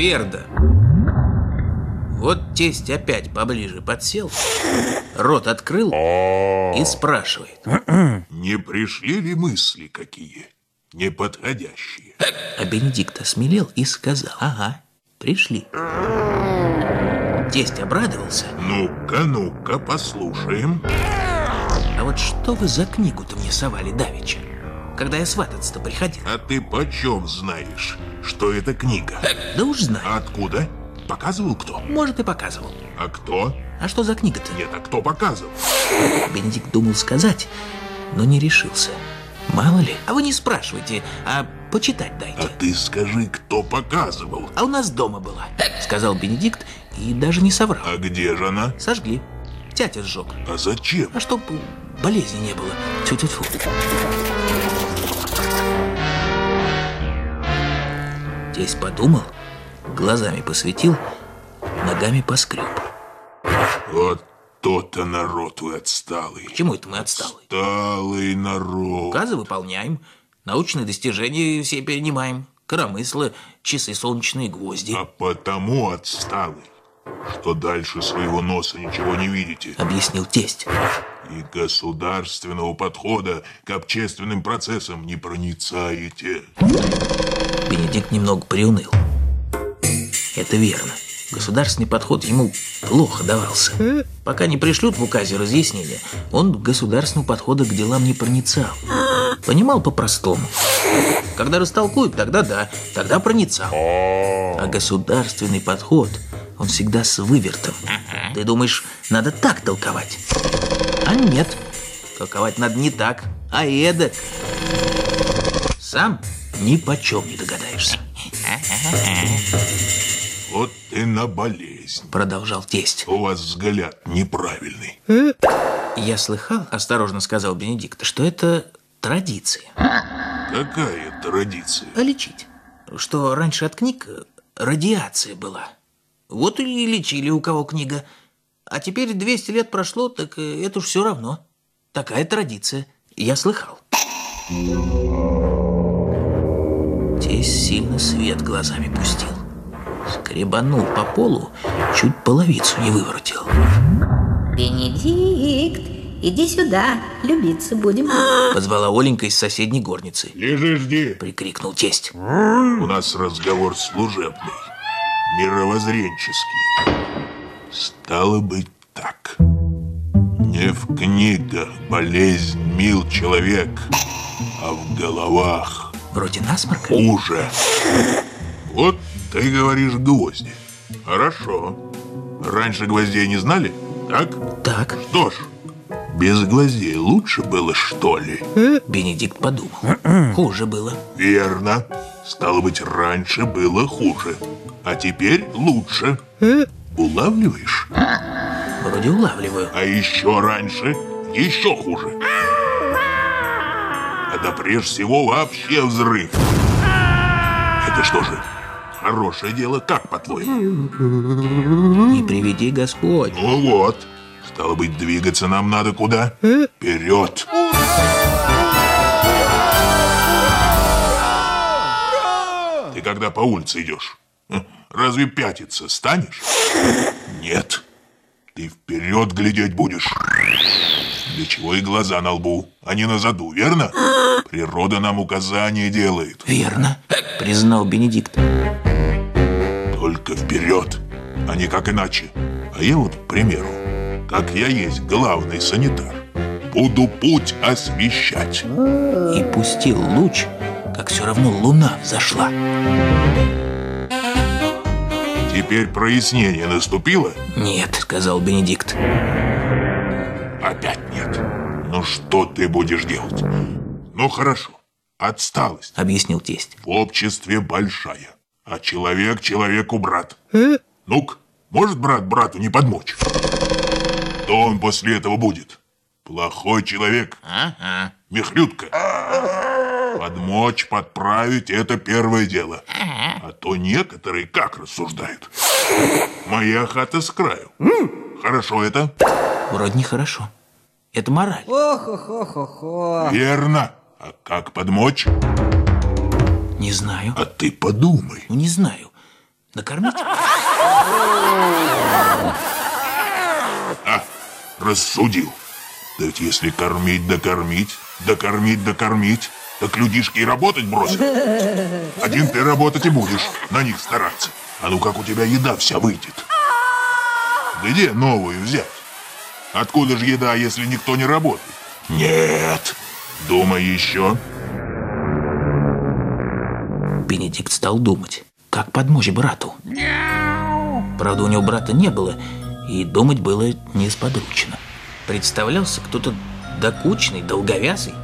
Твердо. Вот тесть опять поближе подсел, рот открыл и спрашивает. Не пришли ли мысли какие неподходящие? А Бенедикт осмелел и сказал. Ага, пришли. Тесть обрадовался. Ну-ка, ну-ка, послушаем. А вот что вы за книгу-то мне совали давеча? Когда я свататься-то приходил. А ты почем знаешь, что это книга? Да уж знаю. Откуда? Показывал кто? Может, и показывал. А кто? А что за книга-то? Нет, а кто показывал? Бенедикт думал сказать, но не решился. Мало ли. А вы не спрашивайте, а почитать А дайте. ты скажи, кто показывал? А у нас дома была, сказал Бенедикт и даже не соврал. А где же она? Сожгли. Тятя сжег. А зачем? А чтоб болезни не было. Тьфу-тьфу-тьфу. Тесть подумал, глазами посветил, ногами поскреб. Вот то-то народ вы отсталый. Чему это мы отсталые? Отсталый народ. Указы выполняем, научные достижения все перенимаем, коромыслы, часы солнечные гвозди. А потому отсталый, что дальше своего носа ничего не видите. Объяснил тесть. И государственного подхода к общественным процессам не проницаете. Бенедикт немного приуныл. Это верно. Государственный подход ему плохо давался. Пока не пришлют в указе разъяснения, он государственного подхода к делам не проницал. Понимал по-простому. Когда растолкуют, тогда да, тогда проницал. А государственный подход, он всегда с вывертом. Ты думаешь, надо так толковать? А нет, толковать надо не так, а эдак. Сам ни почем не догадаешься. Вот и на болезнь. Продолжал тесть. У вас взгляд неправильный. Я слыхал, осторожно сказал Бенедикт, что это традиция. Какая традиция? А лечить? Что раньше от книг радиация была. Вот и лечили у кого книга. А теперь 200 лет прошло, так э, это уж все равно. Такая традиция. Я слыхал. Тесть сильно свет глазами пустил. Скребанул по полу, чуть половицу не выворотил. Бенедикт, иди сюда, любиться будем. Позвала Оленька из соседней горницы. Лежи, жди. Прикрикнул тесть. У нас разговор служебный, мировоззренческий. Стало быть так. Не в книгах болезнь мил человек, а в головах Вроде насморка. хуже. Вот ты говоришь гвозди. Хорошо. Раньше гвоздей не знали? Так? Так, Что ж, без гвоздей лучше было, что ли? Бенедикт подумал. Хуже было. Верно. Стало быть, раньше было хуже. А теперь лучше. Улавливаешь? Вроде улавливаю. А еще раньше еще хуже. А да прежде всего вообще взрыв. Это что же, хорошее дело, как по-твоему? Не приведи Господь. Ну вот. Стало быть, двигаться нам надо куда? Вперед. Ты когда по улице идешь, разве пятиться станешь? Нет. Ты вперед глядеть будешь. Для чего и глаза на лбу, а не на заду, верно? Природа нам указания делает. Верно, признал Бенедикт. Только вперед, а не как иначе. А я вот, к примеру, как я есть главный санитар, буду путь освещать. И пустил луч, как все равно луна взошла. Теперь прояснение наступило? Нет, сказал Бенедикт. Опять нет. Ну что ты будешь делать? Ну хорошо, отсталость Объяснил тесть. в обществе большая, а человек человеку брат. Ну-ка, может брат брату не подмочь? Что он после этого будет? Плохой человек. Ага. Михлютка. Подмочь, подправить – это первое дело. А то некоторые как рассуждают. Моя хата с краю. Хорошо это? Вроде нехорошо. Это мораль. Ох-ох-ох-ох. Верно. А как подмочь? Не знаю. А ты подумай. Ну, не знаю. Накормить? А, рассудил. Да ведь если кормить да кормить, да кормить да кормить, так людишки и работать бросят. Один ты работать и будешь, на них стараться. А ну как у тебя еда вся выйдет? Где новую взять? Откуда же еда, если никто не работает? Нет. Думай еще. Бенедикт стал думать, как помочь брату. Правда, у него брата не было, и думать было несподручно. Представлялся кто-то докучный, долговязый.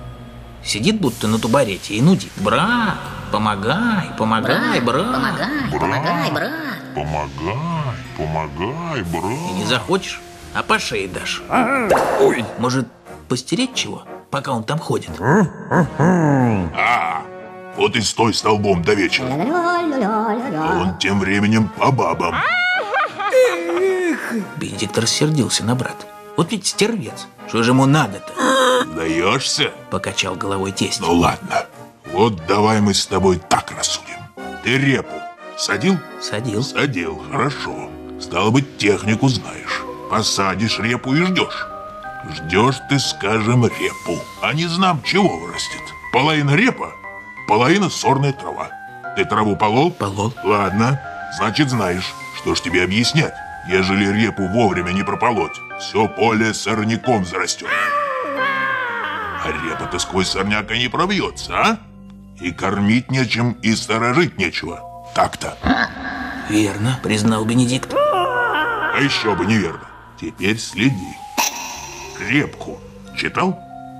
Сидит будто на тубарете и нудит. «Брат, помогай, помогай, брат!» Помогай, помогай, брат. Помогай, помогай, И брат. не захочешь, а по шее дашь. Ой. Может, постереть чего, пока он там ходит? А, вот и стой столбом до вечера. А он тем временем по бабам. Бенедикт рассердился на брата. Вот ведь стервец. Что же ему надо-то? Даешься? Покачал головой тесть. Ну ладно. Вот давай мы с тобой так рассудим. Ты репу садил? Садил. Садил, хорошо. Стало быть, технику знаешь. Посадишь репу и ждешь. Ждешь ты, скажем, репу. А не знам, чего вырастет. Половина репа, половина сорная трава. Ты траву полол? Полол. Ладно, значит знаешь, что ж тебе объяснять. Ежели репу вовремя не прополоть, все поле сорняком зарастет. Репа-то сквозь сорняк и не пробьется, а? И кормить нечем, и сторожить нечего. Так-то. Верно, признал Бенедикт. А еще бы неверно. Теперь следи. Репку читал?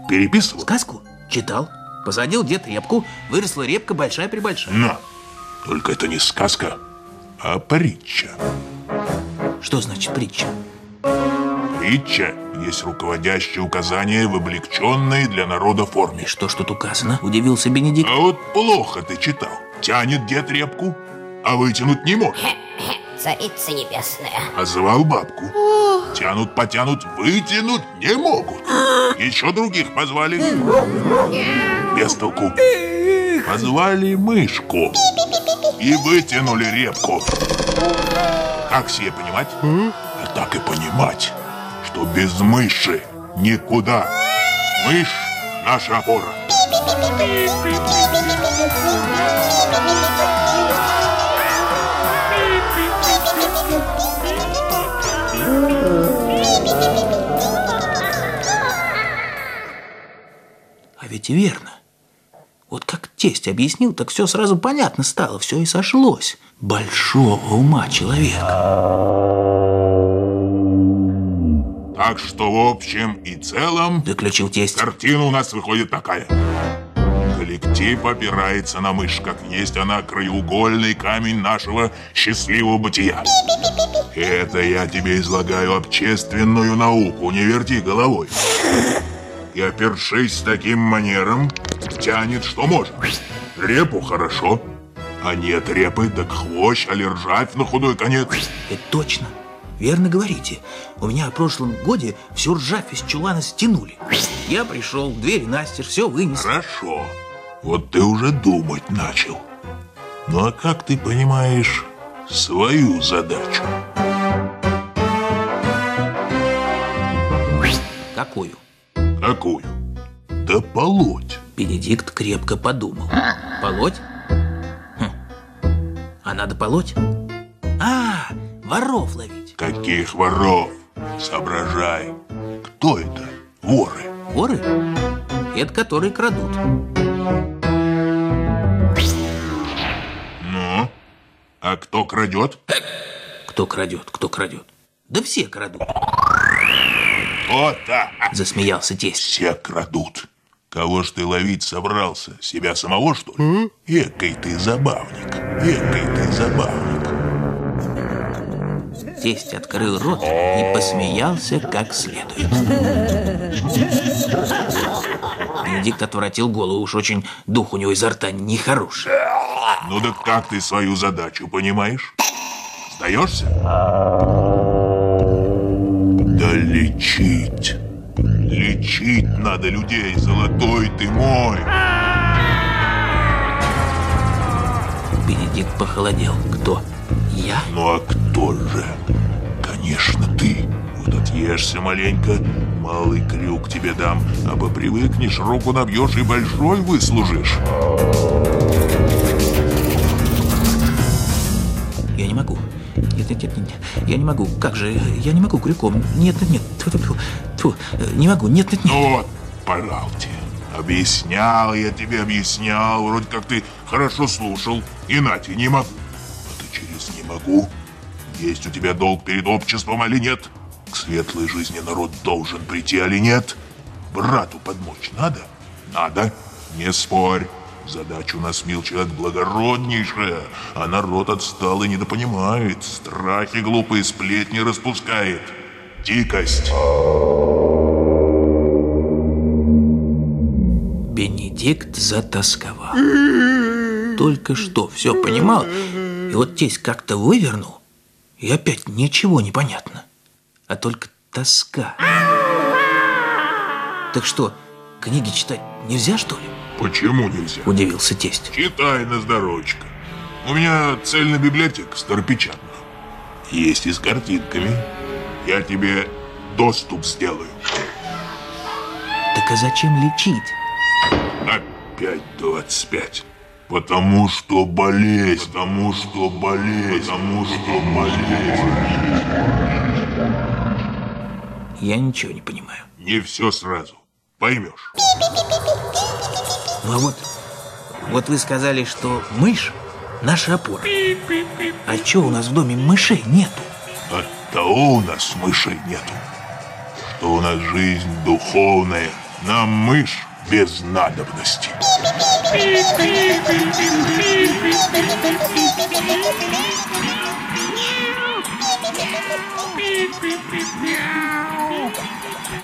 Переписывал? Сказку? Читал. Посадил дед репку, выросла репка большая-пребольшая. На. Только это не сказка, а притча. Что значит притча? Притча есть руководящее указание в облегченной для народа форме. И что ж тут указано? Удивился Бенедикт. А вот плохо ты читал. Тянет дед репку, а вытянуть не может. Царица небесная. А звал бабку. Тянут, потянут, вытянуть не могут. Еще других позвали. Без толку. Позвали мышку. И вытянули репку. Как себе понимать? А так и понимать, что без мыши никуда. Мышь – наша опора. А ведь и верно. Вот как тесть объяснил, так все сразу понятно стало, все и сошлось. Большого ума человек. Так что в общем и целом Заключил тесть. Картина у нас выходит такая. Коллектив опирается на мышь, как есть она краеугольный камень нашего счастливого бытия. Это я тебе излагаю общественную науку, не верти головой. И опершись таким манером, тянет что может. Репу хорошо, а нет репы, так хвощ, али ржавь на худой конец. Это точно. Верно говорите. У меня в прошлом годе всю ржавь из чулана стянули. Я пришел, двери настежь, все вынес. Хорошо. Вот ты уже думать начал. Ну а как ты понимаешь свою задачу? Какую? Какую? Да полоть. Бенедикт крепко подумал. Полоть? Хм. А надо полоть? А, воров ловить. Каких воров? Соображай. Кто это? Воры. Воры? Это которые крадут. Ну? А кто крадет? Кто крадет, кто крадет? Да все крадут, Вот так. засмеялся тесть. Все крадут. Кого ж ты ловить собрался? Себя самого, что ли? Экой ты забавник. Экой ты забавник. Тесть открыл рот и посмеялся как следует. Бенедикт отворотил голову, уж очень дух у него изо рта нехороший. Ну да как ты свою задачу понимаешь? Сдаешься? Да лечить. Лечить надо людей, золотой ты мой. Бенедикт Бенедикт похолодел. Кто? Я? Ну а кто же? Конечно, ты. Вот отъешься маленько, малый крюк тебе дам, а попривыкнешь, руку набьешь и большой выслужишь. Я не могу. Нет, нет, нет, нет, я не могу. Как же, я не могу крюком. Нет, нет, нет. Тьфу, тьфу, тьфу. Тьфу, не могу. Нет, нет, нет. Ну вот, пожалуйте. Объяснял я тебе, объяснял. Вроде как ты хорошо слушал. И нате, не могу. Могу. Есть у тебя долг перед обществом или нет? К светлой жизни народ должен прийти или нет? Брату помочь надо? Надо. Не спорь. Задача у нас, мил человек, благороднейшая, а народ отстал и недопонимает, страхи глупые сплетни распускает. Дикость. Бенедикт затасковал. Только что все понимал, и вот тесть как-то вывернул, и опять ничего не понятно, а только тоска. Так что, книги читать нельзя, что ли? Почему нельзя? Удивился тесть. Читай на здоровочка. У меня цельная библиотека старопечатных. Есть и с картинками. Я тебе доступ сделаю. Так а зачем лечить? Опять 25. Потому что болезнь, потому что болезнь, потому что болезнь. Я ничего не понимаю. Не все сразу. Поймешь. Ну а вот, вот вы сказали, что мышь наша опора. А что у нас в доме мышей нету? От того у нас мышей нету, что у нас жизнь духовная. Нам мышь без надобности. Beep, Meow. Meow.